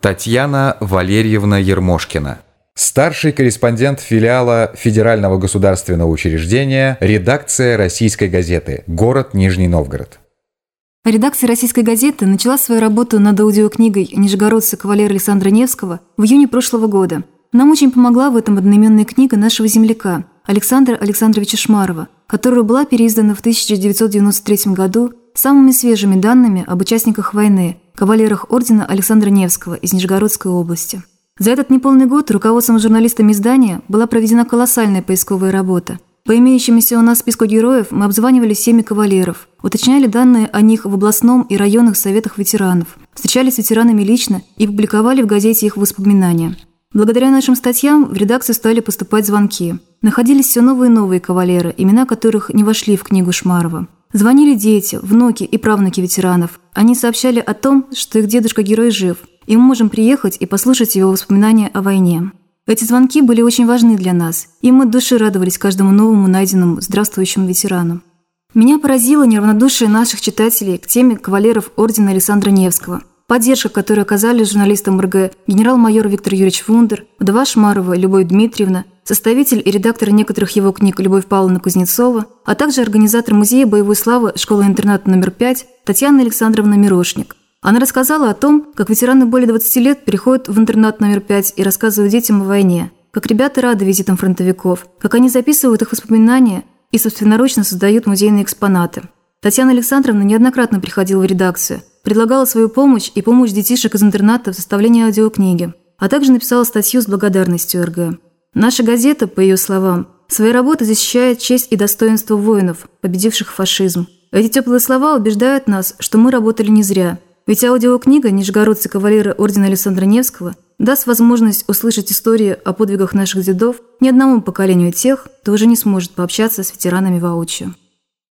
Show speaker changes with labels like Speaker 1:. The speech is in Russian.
Speaker 1: Татьяна Валерьевна Ермошкина. Старший корреспондент филиала Федерального государственного учреждения «Редакция российской газеты. Город Нижний Новгород».
Speaker 2: Редакция «Российской газеты» начала свою работу над аудиокнигой нижегородца кавалера Александра Невского в июне прошлого года. Нам очень помогла в этом одноименная книга нашего земляка Александра Александровича Шмарова, которая была переиздана в 1993 году самыми свежими данными об участниках войны – кавалерах ордена Александра Невского из Нижегородской области. За этот неполный год руководством журналистами издания была проведена колоссальная поисковая работа. По имеющемуся у нас списку героев мы обзванивали семьи кавалеров, уточняли данные о них в областном и районных советах ветеранов, встречались с ветеранами лично и публиковали в газете их воспоминания. Благодаря нашим статьям в редакцию стали поступать звонки. Находились все новые и новые кавалеры, имена которых не вошли в книгу Шмарова. Звонили дети, внуки и правнуки ветеранов. Они сообщали о том, что их дедушка-герой жив, и мы можем приехать и послушать его воспоминания о войне. Эти звонки были очень важны для нас, и мы от души радовались каждому новому найденному здравствующему ветерану. Меня поразило неравнодушие наших читателей к теме кавалеров ордена Александра Невского. Поддержка, которую оказали журналистам РГ генерал-майор Виктор Юрьевич Фундер, вдова Шмарова Любовь Дмитриевна, составитель и редактор некоторых его книг Любовь Павловна Кузнецова, а также организатор музея боевой славы школы-интерната номер 5 Татьяна Александровна Мирошник. Она рассказала о том, как ветераны более 20 лет переходят в интернат номер 5 и рассказывают детям о войне, как ребята рады визитам фронтовиков, как они записывают их воспоминания и собственноручно создают музейные экспонаты. Татьяна Александровна неоднократно приходила в редакцию, предлагала свою помощь и помощь детишек из интерната в составлении аудиокниги, а также написала статью с благодарностью РГ. Наша газета, по ее словам, своей работой защищает честь и достоинство воинов, победивших фашизм. Эти теплые слова убеждают нас, что мы работали не зря. Ведь аудиокнига «Нижегородцы кавалеры ордена Александра Невского» даст возможность услышать истории о подвигах наших дедов ни одному поколению тех, кто уже не сможет пообщаться с ветеранами воочию.